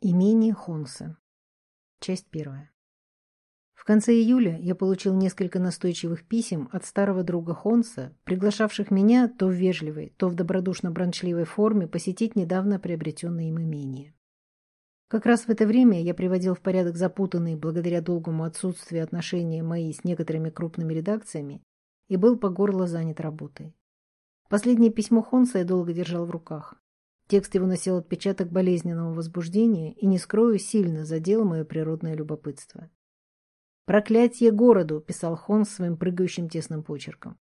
Имение Хонса. Часть первая. В конце июля я получил несколько настойчивых писем от старого друга Хонса, приглашавших меня то в вежливой, то в добродушно-брончливой форме посетить недавно приобретенное им имение. Как раз в это время я приводил в порядок запутанные благодаря долгому отсутствию отношения мои с некоторыми крупными редакциями и был по горло занят работой. Последнее письмо Хонса я долго держал в руках. Текст его носил отпечаток болезненного возбуждения и, не скрою, сильно задел мое природное любопытство. «Проклятье городу!» – писал Хон своим прыгающим тесным почерком.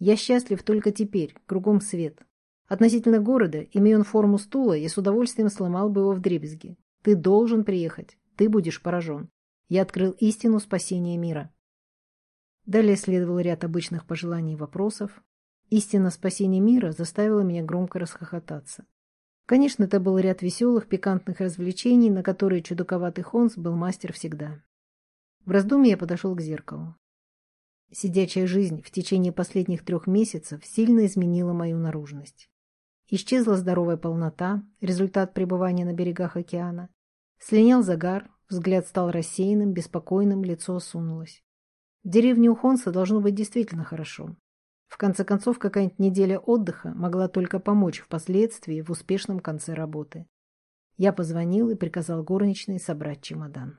«Я счастлив только теперь, кругом свет. Относительно города, имея он форму стула, я с удовольствием сломал бы его в дребезги. Ты должен приехать, ты будешь поражен. Я открыл истину спасения мира». Далее следовал ряд обычных пожеланий и вопросов. Истина спасения мира заставила меня громко расхохотаться. Конечно, это был ряд веселых, пикантных развлечений, на которые чудаковатый Хонс был мастер всегда. В раздумье я подошел к зеркалу. Сидячая жизнь в течение последних трех месяцев сильно изменила мою наружность. Исчезла здоровая полнота, результат пребывания на берегах океана. Слинял загар, взгляд стал рассеянным, беспокойным, лицо осунулось. В деревне у Хонса должно быть действительно хорошо. В конце концов, какая-нибудь неделя отдыха могла только помочь впоследствии в успешном конце работы. Я позвонил и приказал горничной собрать чемодан.